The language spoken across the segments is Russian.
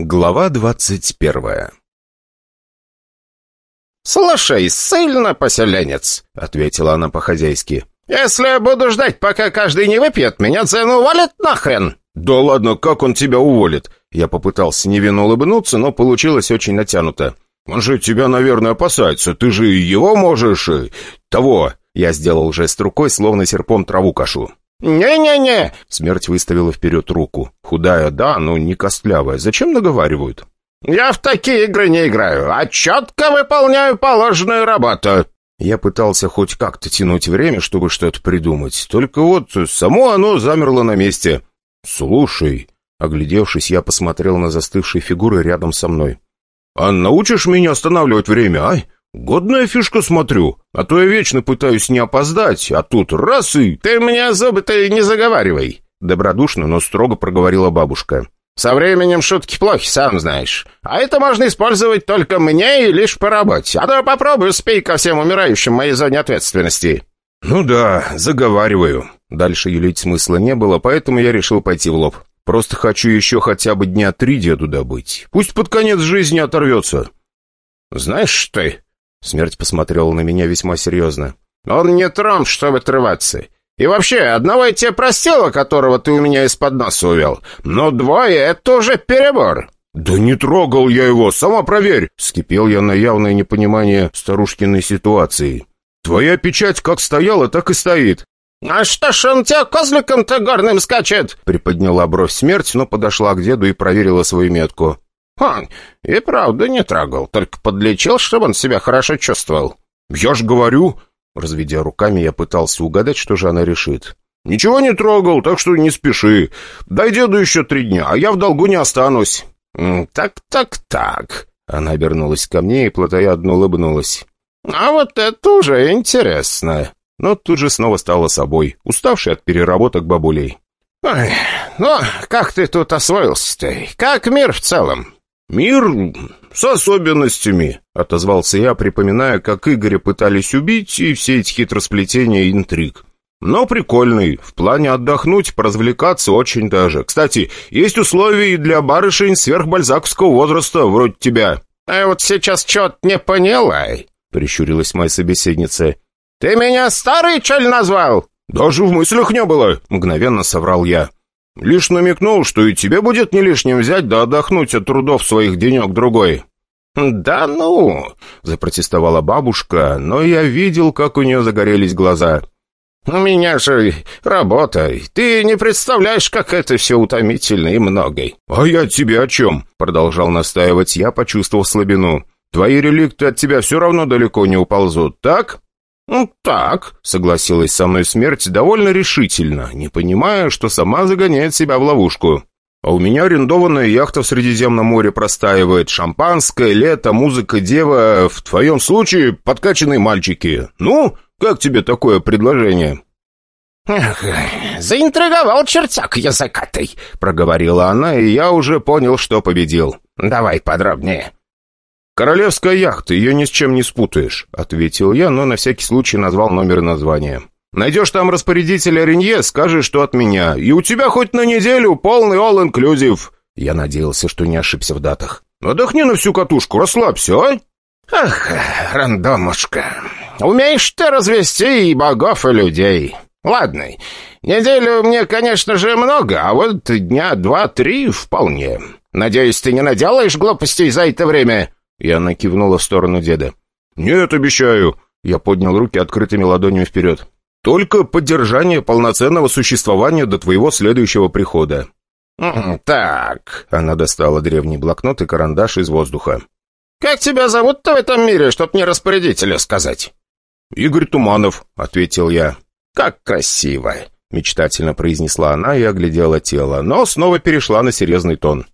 Глава двадцать первая «Слушай, сильно поселенец», — ответила она по-хозяйски. «Если я буду ждать, пока каждый не выпьет, меня цену уволят нахрен!» «Да ладно, как он тебя уволит?» Я попытался невинно улыбнуться, но получилось очень натянуто. «Он же тебя, наверное, опасается. Ты же его можешь... Э, того...» Я сделал жест рукой, словно серпом траву кашу. «Не-не-не!» Смерть выставила вперед руку. Худая, да, но не костлявая. Зачем наговаривают? «Я в такие игры не играю, а четко выполняю положенную работу». Я пытался хоть как-то тянуть время, чтобы что-то придумать. Только вот само оно замерло на месте. «Слушай...» Оглядевшись, я посмотрел на застывшие фигуры рядом со мной. «А научишь меня останавливать время, ай? Годная фишка смотрю, а то я вечно пытаюсь не опоздать, а тут раз и...» «Ты мне зубы-то не заговаривай!» Добродушно, но строго проговорила бабушка. «Со временем шутки плохи, сам знаешь. А это можно использовать только мне и лишь по работе. А то попробуй успей ко всем умирающим в моей зоне ответственности». «Ну да, заговариваю». Дальше юлить смысла не было, поэтому я решил пойти в лоб. Просто хочу еще хотя бы дня три деду добыть. Пусть под конец жизни оторвется». «Знаешь ты...» Смерть посмотрела на меня весьма серьезно. «Он не тромб, чтобы отрываться. И вообще, одного я тебе простила, которого ты у меня из-под носа увел. Но двое — это уже перебор». «Да не трогал я его, сама проверь!» Скипел я на явное непонимание старушкиной ситуации. «Твоя печать как стояла, так и стоит. «А что ж он тебя козликом-то горным скачет?» Приподняла бровь смерть, но подошла к деду и проверила свою метку. «Он и правда не трогал, только подлечил, чтобы он себя хорошо чувствовал». «Я ж говорю...» Разведя руками, я пытался угадать, что же она решит. «Ничего не трогал, так что не спеши. Дай деду еще три дня, а я в долгу не останусь». «Так-так-так...» Она обернулась ко мне и плотоядно улыбнулась. «А вот это уже интересно но тут же снова стала собой, уставшей от переработок бабулей. «Ой, ну, как ты тут освоился-то? Как мир в целом?» «Мир с особенностями», — отозвался я, припоминая, как Игоря пытались убить и все эти хитросплетения и интриг. «Но прикольный. В плане отдохнуть, поразвлекаться очень даже. Кстати, есть условия и для барышень сверхбальзаковского возраста, вроде тебя». «А вот сейчас что-то не поняла», — прищурилась моя собеседница. «Ты меня старый, чё ли, назвал?» «Даже в мыслях не было», — мгновенно соврал я. «Лишь намекнул, что и тебе будет не лишним взять да отдохнуть от трудов своих денек-другой». «Да ну!» — запротестовала бабушка, но я видел, как у нее загорелись глаза. «У меня же работа. Ты не представляешь, как это все утомительно и многой». «А я тебе о чем?» — продолжал настаивать я, почувствовав слабину. «Твои реликты от тебя все равно далеко не уползут, так?» «Ну, так», — согласилась со мной смерть довольно решительно, не понимая, что сама загоняет себя в ловушку. «А у меня арендованная яхта в Средиземном море простаивает, шампанское, лето, музыка, дева, в твоем случае подкачанные мальчики. Ну, как тебе такое предложение?» «Эх, заинтриговал чертяк языкатый», — проговорила она, и я уже понял, что победил. «Давай подробнее». «Королевская яхта, ее ни с чем не спутаешь», — ответил я, но на всякий случай назвал номер и название. «Найдешь там распорядителя Ренье, скажи, что от меня, и у тебя хоть на неделю полный all-inclusive». Я надеялся, что не ошибся в датах. «Отдохни на всю катушку, расслабься, а?» «Ах, рандомушка, умеешь ты развести и богов, и людей. Ладно, неделю мне, конечно же, много, а вот дня два-три вполне. Надеюсь, ты не наделаешь глупостей за это время?» И она кивнула в сторону деда. «Нет, обещаю!» Я поднял руки открытыми ладонями вперед. «Только поддержание полноценного существования до твоего следующего прихода». «Так...» Она достала древний блокнот и карандаш из воздуха. «Как тебя зовут-то в этом мире, чтоб мне распорядителя сказать?» «Игорь Туманов», — ответил я. «Как красиво!» — мечтательно произнесла она и оглядела тело, но снова перешла на серьезный тон.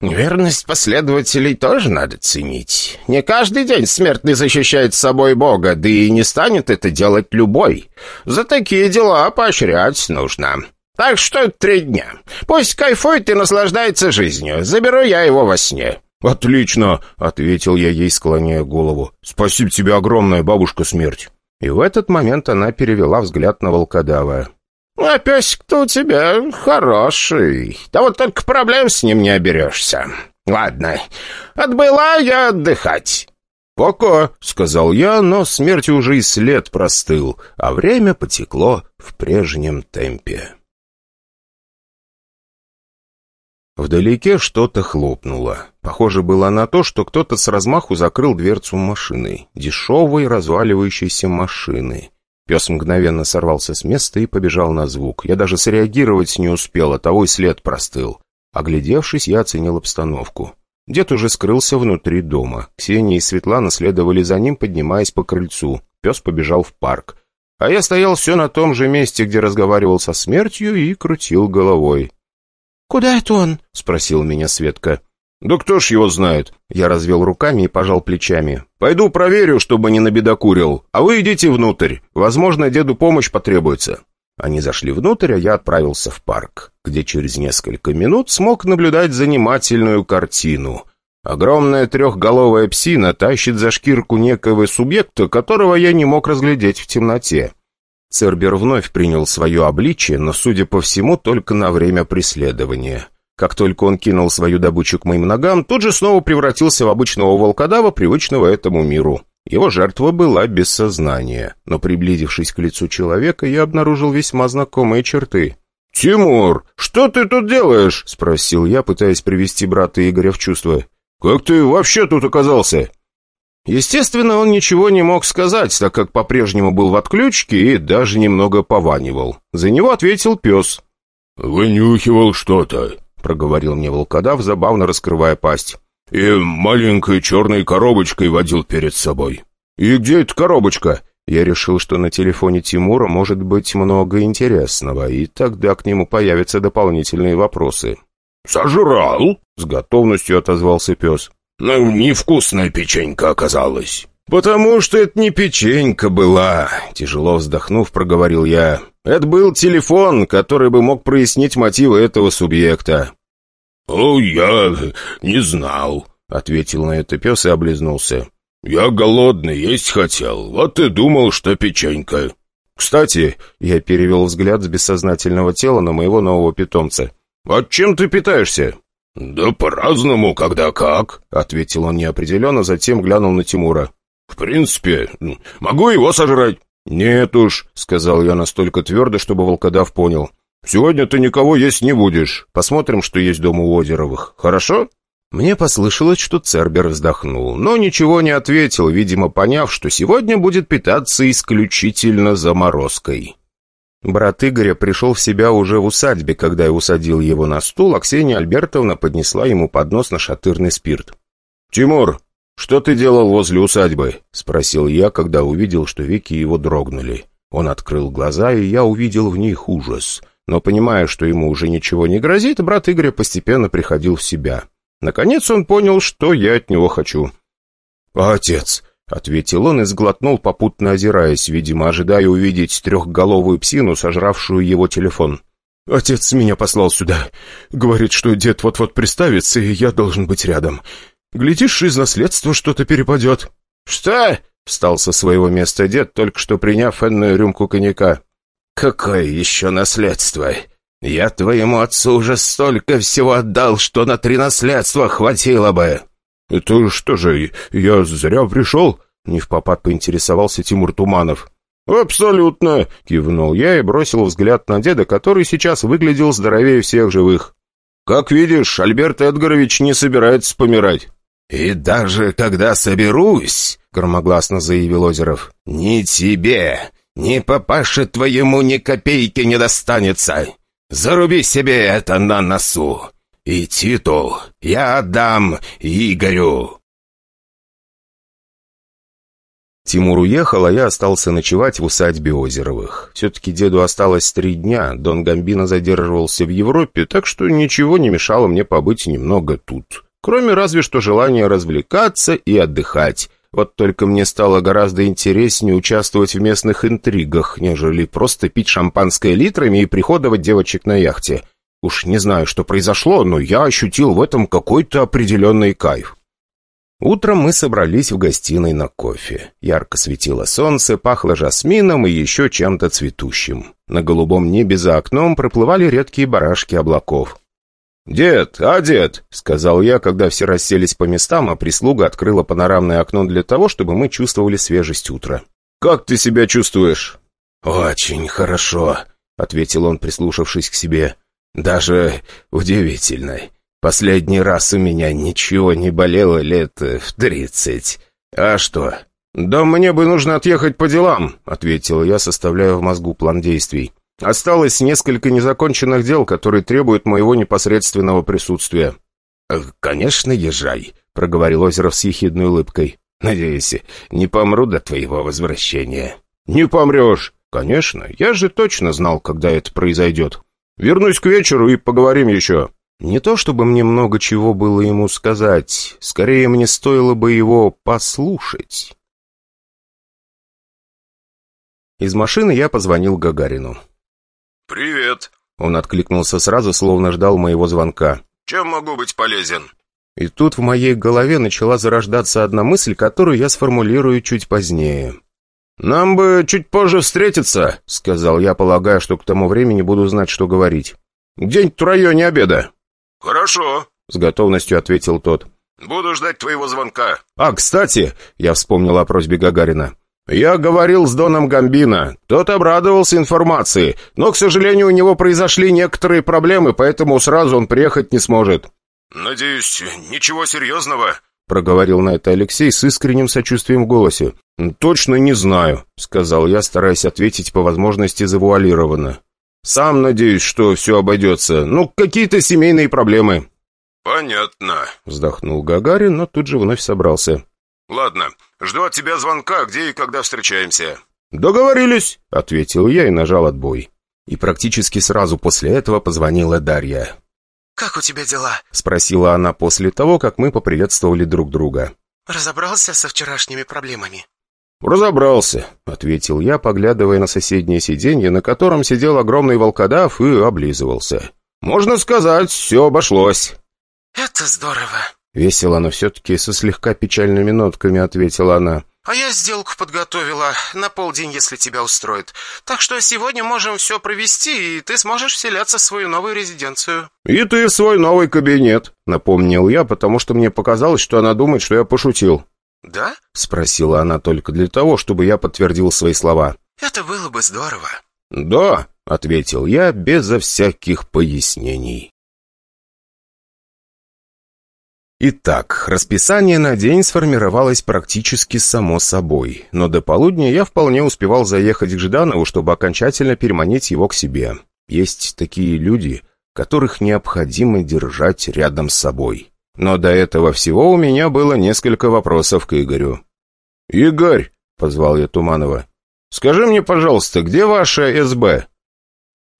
Верность последователей тоже надо ценить. Не каждый день смертный защищает собой Бога, да и не станет это делать любой. За такие дела поощрять нужно. Так что три дня. Пусть кайфует и наслаждается жизнью. Заберу я его во сне». «Отлично!» — ответил я ей, склоняя голову. «Спасибо тебе огромное, бабушка смерть!» И в этот момент она перевела взгляд на волкодава. «А песик-то у тебя хороший. Да вот только проблем с ним не оберешься. Ладно, отбыла я отдыхать». «Пока», — сказал я, но смерти уже и след простыл, а время потекло в прежнем темпе. Вдалеке что-то хлопнуло. Похоже было на то, что кто-то с размаху закрыл дверцу машины. Дешевой разваливающейся машины. Пес мгновенно сорвался с места и побежал на звук. Я даже среагировать не успел, а того и след простыл. Оглядевшись, я оценил обстановку. Дед уже скрылся внутри дома. Ксения и Светлана следовали за ним, поднимаясь по крыльцу. Пес побежал в парк. А я стоял все на том же месте, где разговаривал со смертью, и крутил головой. «Куда это он?» — спросил меня Светка. «Да кто ж его знает?» Я развел руками и пожал плечами. «Пойду проверю, чтобы не набедокурил. А вы идите внутрь. Возможно, деду помощь потребуется». Они зашли внутрь, а я отправился в парк, где через несколько минут смог наблюдать занимательную картину. Огромная трехголовая псина тащит за шкирку некого субъекта, которого я не мог разглядеть в темноте. Цербер вновь принял свое обличие, но, судя по всему, только на время преследования. Как только он кинул свою добычу к моим ногам, тут же снова превратился в обычного волкодава, привычного этому миру. Его жертва была без сознания, но, приблизившись к лицу человека, я обнаружил весьма знакомые черты. «Тимур, что ты тут делаешь?» — спросил я, пытаясь привести брата Игоря в чувство. «Как ты вообще тут оказался?» Естественно, он ничего не мог сказать, так как по-прежнему был в отключке и даже немного пованивал. За него ответил пес. «Вынюхивал что-то», — проговорил мне волкодав, забавно раскрывая пасть. «И маленькой черной коробочкой водил перед собой». «И где эта коробочка?» Я решил, что на телефоне Тимура может быть много интересного, и тогда к нему появятся дополнительные вопросы. «Сожрал?» — с готовностью отозвался пес. Ну, невкусная печенька оказалась. «Потому что это не печенька была», — тяжело вздохнув, проговорил я. «Это был телефон, который бы мог прояснить мотивы этого субъекта». «О, я не знал», — ответил на это пес и облизнулся. «Я голодный, есть хотел, вот и думал, что печенька». «Кстати», — я перевел взгляд с бессознательного тела на моего нового питомца. «А чем ты питаешься?» «Да по-разному, когда как», — ответил он неопределенно, затем глянул на Тимура. «В принципе, могу его сожрать». «Нет уж», — сказал я настолько твердо, чтобы волкодав понял. «Сегодня ты никого есть не будешь. Посмотрим, что есть дома у Озеровых. Хорошо?» Мне послышалось, что Цербер вздохнул, но ничего не ответил, видимо, поняв, что сегодня будет питаться исключительно заморозкой. Брат Игоря пришел в себя уже в усадьбе, когда я усадил его на стул, а Ксения Альбертовна поднесла ему поднос на шатырный спирт. «Тимур, что ты делал возле усадьбы?» — спросил я, когда увидел, что веки его дрогнули. Он открыл глаза, и я увидел в них ужас. Но, понимая, что ему уже ничего не грозит, брат Игоря постепенно приходил в себя. Наконец он понял, что я от него хочу. «Отец, — ответил он и сглотнул, попутно озираясь, видимо, ожидая увидеть трехголовую псину, сожравшую его телефон. «Отец меня послал сюда. Говорит, что дед вот-вот приставится, и я должен быть рядом. Глядишь, из наследства что-то перепадет». «Что?» — встал со своего места дед, только что приняв энную рюмку коньяка. «Какое еще наследство? Я твоему отцу уже столько всего отдал, что на три наследства хватило бы». «Это что же, я зря пришел?» — не в попад поинтересовался Тимур Туманов. «Абсолютно!» — кивнул я и бросил взгляд на деда, который сейчас выглядел здоровее всех живых. «Как видишь, Альберт Эдгарович не собирается помирать». «И даже когда соберусь», — громогласно заявил Озеров, — «ни тебе, ни папаше твоему ни копейки не достанется. Заруби себе это на носу. И титул я отдам Игорю!» Тимур уехал, а я остался ночевать в усадьбе Озеровых. Все-таки деду осталось три дня, Дон Гамбино задерживался в Европе, так что ничего не мешало мне побыть немного тут. Кроме разве что желания развлекаться и отдыхать. Вот только мне стало гораздо интереснее участвовать в местных интригах, нежели просто пить шампанское литрами и приходовать девочек на яхте. Уж не знаю, что произошло, но я ощутил в этом какой-то определенный кайф. Утром мы собрались в гостиной на кофе. Ярко светило солнце, пахло жасмином и еще чем-то цветущим. На голубом небе за окном проплывали редкие барашки облаков. «Дед, а дед?» — сказал я, когда все расселись по местам, а прислуга открыла панорамное окно для того, чтобы мы чувствовали свежесть утра. «Как ты себя чувствуешь?» «Очень хорошо», — ответил он, прислушавшись к себе. «Даже удивительно. Последний раз у меня ничего не болело лет в тридцать. А что?» «Да мне бы нужно отъехать по делам», — ответил я, составляя в мозгу план действий. Осталось несколько незаконченных дел, которые требуют моего непосредственного присутствия». «Э, «Конечно, езжай», — проговорил Озеров с ехидной улыбкой. «Надеюсь, не помру до твоего возвращения». «Не помрешь». «Конечно, я же точно знал, когда это произойдет. Вернусь к вечеру и поговорим еще». Не то чтобы мне много чего было ему сказать, скорее мне стоило бы его послушать. Из машины я позвонил Гагарину. «Привет!» Он откликнулся сразу, словно ждал моего звонка. «Чем могу быть полезен?» И тут в моей голове начала зарождаться одна мысль, которую я сформулирую чуть позднее. «Нам бы чуть позже встретиться», — сказал я, полагая, что к тому времени буду знать, что говорить. «Где-нибудь в районе обеда». «Хорошо», — с готовностью ответил тот. «Буду ждать твоего звонка». «А, кстати», — я вспомнил о просьбе Гагарина. «Я говорил с Доном Гамбино. Тот обрадовался информации, но, к сожалению, у него произошли некоторые проблемы, поэтому сразу он приехать не сможет». «Надеюсь, ничего серьезного?» — проговорил на это Алексей с искренним сочувствием в голосе. «Точно не знаю», — сказал я, стараясь ответить по возможности завуалированно. «Сам надеюсь, что все обойдется. Ну, какие-то семейные проблемы». «Понятно», — вздохнул Гагарин, но тут же вновь собрался. «Ладно, Жду от тебя звонка, где и когда встречаемся». «Договорились», — ответил я и нажал отбой. И практически сразу после этого позвонила Дарья. «Как у тебя дела?» — спросила она после того, как мы поприветствовали друг друга. «Разобрался со вчерашними проблемами?» «Разобрался», — ответил я, поглядывая на соседнее сиденье, на котором сидел огромный волкодав и облизывался. «Можно сказать, все обошлось». «Это здорово», Весело, но все-таки со слегка печальными нотками ответила она. «А я сделку подготовила на полдень, если тебя устроит. Так что сегодня можем все провести, и ты сможешь вселяться в свою новую резиденцию». «И ты в свой новый кабинет», — напомнил я, потому что мне показалось, что она думает, что я пошутил. «Да?» — спросила она только для того, чтобы я подтвердил свои слова. «Это было бы здорово». «Да», — ответил я безо всяких пояснений. Итак, расписание на день сформировалось практически само собой, но до полудня я вполне успевал заехать к Жданову, чтобы окончательно переманить его к себе. Есть такие люди, которых необходимо держать рядом с собой. Но до этого всего у меня было несколько вопросов к Игорю. «Игорь!» — позвал я Туманова. «Скажи мне, пожалуйста, где ваша СБ?»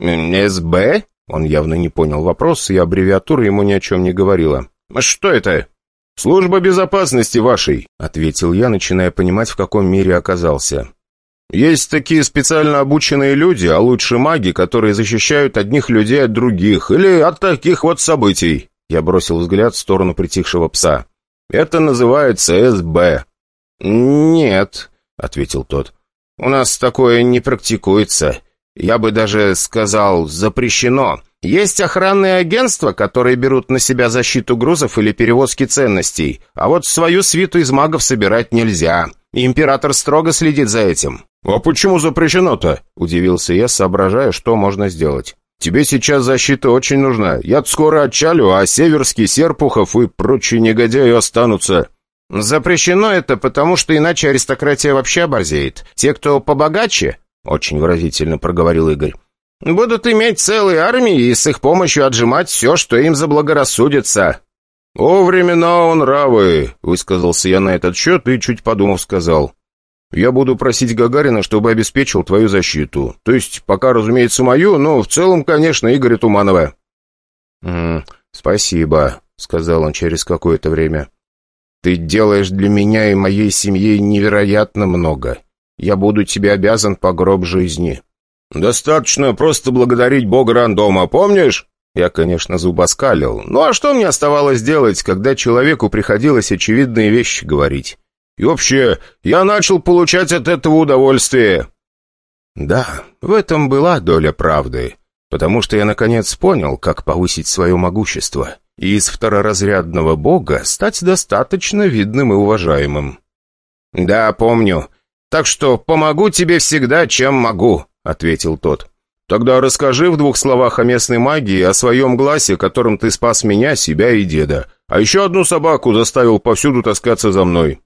«СБ?» Он явно не понял вопрос, и аббревиатура ему ни о чем не говорила. А «Что это?» «Служба безопасности вашей», — ответил я, начиная понимать, в каком мире оказался. «Есть такие специально обученные люди, а лучше маги, которые защищают одних людей от других, или от таких вот событий». Я бросил взгляд в сторону притихшего пса. «Это называется СБ». «Нет», — ответил тот. «У нас такое не практикуется. Я бы даже сказал, запрещено. Есть охранные агентства, которые берут на себя защиту грузов или перевозки ценностей, а вот свою свиту из магов собирать нельзя. Император строго следит за этим». «А почему запрещено-то?» – удивился я, соображая, что можно сделать. «Тебе сейчас защита очень нужна. я скоро отчалю, а Северский, Серпухов и прочие негодяи останутся». «Запрещено это, потому что иначе аристократия вообще оборзеет. Те, кто побогаче...» — очень выразительно проговорил Игорь будут иметь целые армии и с их помощью отжимать все, что им заблагорассудится». «О, времена он равы», — высказался я на этот счет и, чуть подумав, сказал. «Я буду просить Гагарина, чтобы обеспечил твою защиту. То есть, пока, разумеется, мою, но в целом, конечно, Игоря Туманова». «М -м, «Спасибо», — сказал он через какое-то время. «Ты делаешь для меня и моей семьи невероятно много. Я буду тебе обязан по гроб жизни». «Достаточно просто благодарить бога рандома, помнишь?» Я, конечно, зубоскалил. Ну а что мне оставалось делать, когда человеку приходилось очевидные вещи говорить? И вообще, я начал получать от этого удовольствие. Да, в этом была доля правды. Потому что я наконец понял, как повысить свое могущество, и из второразрядного бога стать достаточно видным и уважаемым. «Да, помню. Так что помогу тебе всегда, чем могу», — ответил тот. «Тогда расскажи в двух словах о местной магии, о своем гласе, которым ты спас меня, себя и деда. А еще одну собаку заставил повсюду таскаться за мной».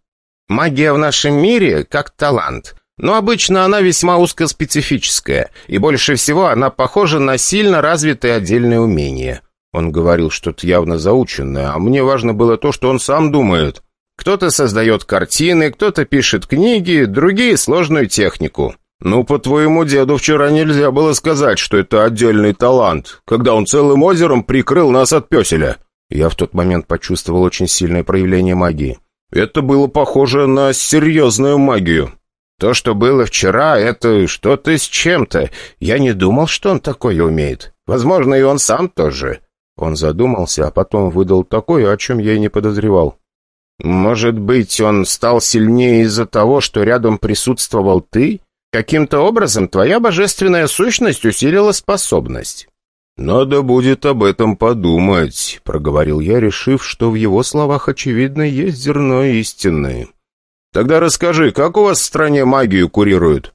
«Магия в нашем мире как талант. Но обычно она весьма узкоспецифическая, и больше всего она похожа на сильно развитые отдельные умения». Он говорил что-то явно заученное, а мне важно было то, что он сам думает. Кто-то создает картины, кто-то пишет книги, другие — сложную технику. «Ну, по твоему деду вчера нельзя было сказать, что это отдельный талант, когда он целым озером прикрыл нас от песеля». Я в тот момент почувствовал очень сильное проявление магии. Это было похоже на серьезную магию. То, что было вчера, это что-то с чем-то. Я не думал, что он такое умеет. Возможно, и он сам тоже». Он задумался, а потом выдал такое, о чем я и не подозревал. «Может быть, он стал сильнее из-за того, что рядом присутствовал ты? Каким-то образом твоя божественная сущность усилила способность». «Надо будет об этом подумать», — проговорил я, решив, что в его словах, очевидно, есть зерно истины. «Тогда расскажи, как у вас в стране магию курируют?»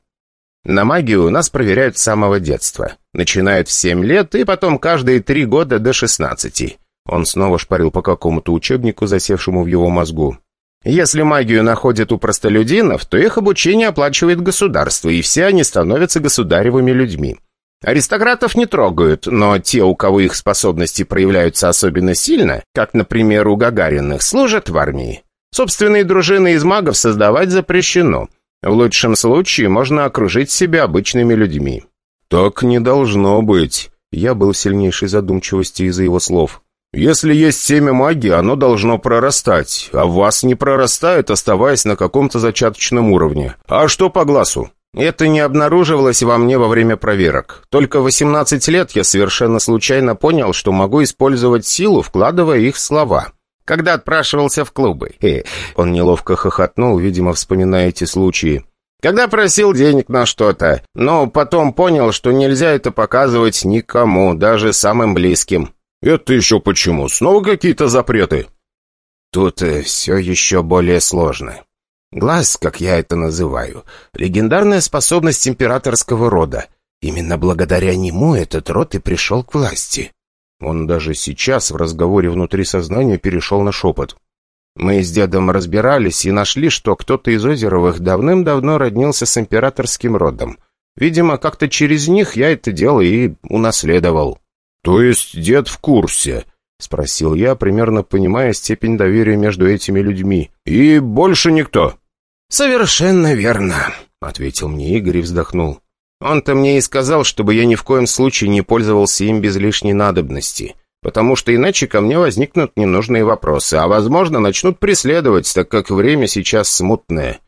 «На магию нас проверяют с самого детства. Начинают в семь лет и потом каждые три года до шестнадцати. Он снова шпарил по какому-то учебнику, засевшему в его мозгу. Если магию находят у простолюдинов, то их обучение оплачивает государство, и все они становятся государевыми людьми. Аристократов не трогают, но те, у кого их способности проявляются особенно сильно, как, например, у Гагариных, служат в армии. Собственные дружины из магов создавать запрещено. В лучшем случае можно окружить себя обычными людьми. «Так не должно быть». Я был в сильнейшей задумчивости из-за его слов. Если есть семя магии, оно должно прорастать, а в вас не прорастает, оставаясь на каком-то зачаточном уровне. А что по глазу? Это не обнаруживалось во мне во время проверок. Только в 18 лет я совершенно случайно понял, что могу использовать силу, вкладывая их в слова. Когда отпрашивался в клубы. Хе, он неловко хохотнул, видимо, вспоминая эти случаи. Когда просил денег на что-то, но потом понял, что нельзя это показывать никому, даже самым близким. «Это еще почему? Снова какие-то запреты?» «Тут э, все еще более сложно. Глаз, как я это называю, легендарная способность императорского рода. Именно благодаря нему этот род и пришел к власти». Он даже сейчас в разговоре внутри сознания перешел на шепот. Мы с дедом разбирались и нашли, что кто-то из Озеровых давным-давно роднился с императорским родом. Видимо, как-то через них я это дело и унаследовал. «То есть дед в курсе?» — спросил я, примерно понимая степень доверия между этими людьми. «И больше никто?» «Совершенно верно», — ответил мне Игорь и вздохнул. «Он-то мне и сказал, чтобы я ни в коем случае не пользовался им без лишней надобности, потому что иначе ко мне возникнут ненужные вопросы, а, возможно, начнут преследовать, так как время сейчас смутное.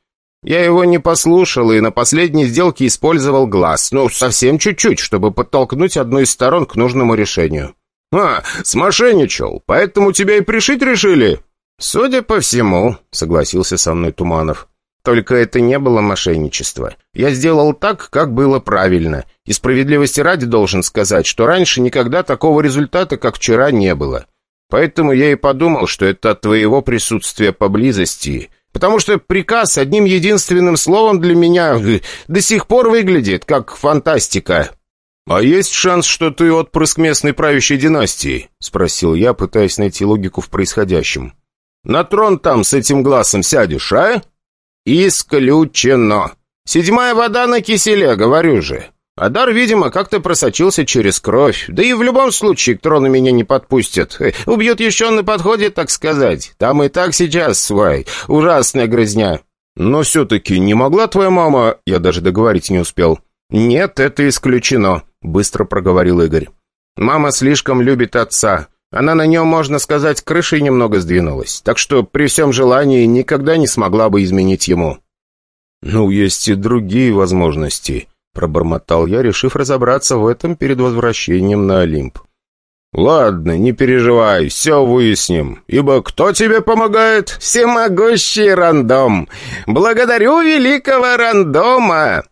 Я его не послушал и на последней сделке использовал глаз. Ну, совсем чуть-чуть, чтобы подтолкнуть одну из сторон к нужному решению. «А, смошенничал, поэтому тебя и пришить решили?» «Судя по всему», — согласился со мной Туманов. «Только это не было мошенничество. Я сделал так, как было правильно. И справедливости ради должен сказать, что раньше никогда такого результата, как вчера, не было. Поэтому я и подумал, что это от твоего присутствия поблизости потому что приказ одним единственным словом для меня э, до сих пор выглядит как фантастика». «А есть шанс, что ты отпрыск местной правящей династии?» — спросил я, пытаясь найти логику в происходящем. «На трон там с этим глазом сядешь, а?» «Исключено. Седьмая вода на киселе, говорю же. Адар, видимо, как-то просочился через кровь. Да и в любом случае к трону меня не подпустят. Убьют еще на подходе, так сказать. Там и так сейчас свай. Ужасная грызня. Но все-таки не могла твоя мама... Я даже договорить не успел. Нет, это исключено, быстро проговорил Игорь. Мама слишком любит отца. Она на нем, можно сказать, крышей немного сдвинулась. Так что при всем желании никогда не смогла бы изменить ему. Ну, есть и другие возможности. Пробормотал я, решив разобраться в этом перед возвращением на Олимп. «Ладно, не переживай, все выясним. Ибо кто тебе помогает?» «Всемогущий рандом! Благодарю великого рандома!»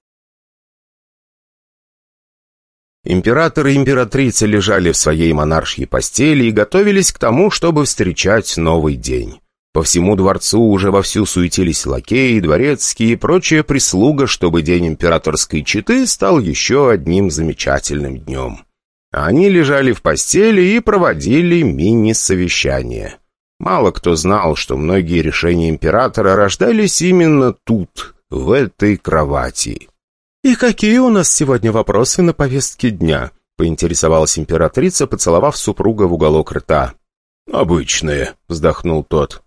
Император и императрица лежали в своей монаршьей постели и готовились к тому, чтобы встречать новый день. По всему дворцу уже вовсю суетились лакеи, дворецкие и прочая прислуга, чтобы день императорской четы стал еще одним замечательным днем. Они лежали в постели и проводили мини-совещание. Мало кто знал, что многие решения императора рождались именно тут, в этой кровати. «И какие у нас сегодня вопросы на повестке дня?» — поинтересовалась императрица, поцеловав супруга в уголок рта. «Обычные», — вздохнул тот.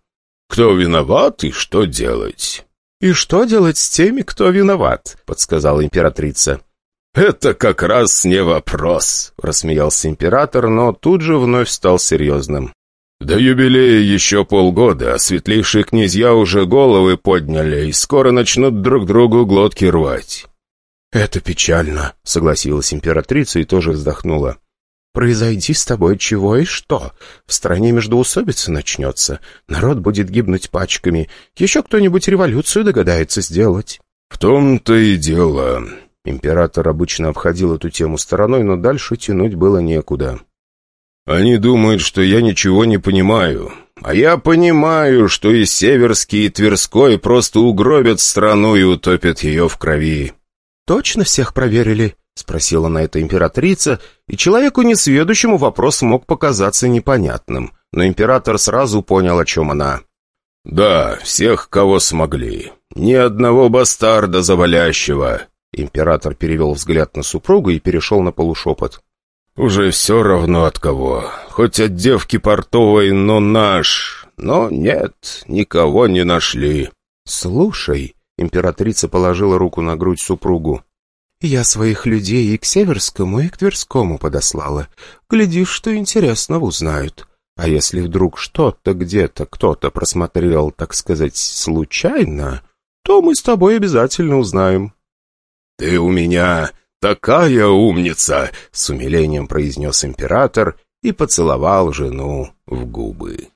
«Кто виноват и что делать?» «И что делать с теми, кто виноват?» — подсказала императрица. «Это как раз не вопрос», — рассмеялся император, но тут же вновь стал серьезным. «До юбилея еще полгода, а светлейшие князья уже головы подняли и скоро начнут друг другу глотки рвать». «Это печально», — согласилась императрица и тоже вздохнула. «Произойди с тобой чего и что? В стране междоусобица начнется, народ будет гибнуть пачками, еще кто-нибудь революцию догадается сделать». «В том-то и дело», Император обычно обходил эту тему стороной, но дальше тянуть было некуда. «Они думают, что я ничего не понимаю. А я понимаю, что и Северский, и Тверской просто угробят страну и утопят ее в крови». «Точно всех проверили?» — спросила на это императрица, и человеку несведущему вопрос мог показаться непонятным. Но император сразу понял, о чем она. «Да, всех, кого смогли. Ни одного бастарда завалящего. Император перевел взгляд на супругу и перешел на полушепот. «Уже все равно от кого. Хоть от девки портовой, но наш. Но нет, никого не нашли». «Слушай», — императрица положила руку на грудь супругу, «я своих людей и к Северскому, и к Тверскому подослала. Глядишь, что интересного узнают. А если вдруг что-то где-то кто-то просмотрел, так сказать, случайно, то мы с тобой обязательно узнаем». «Ты у меня такая умница!» — с умилением произнес император и поцеловал жену в губы.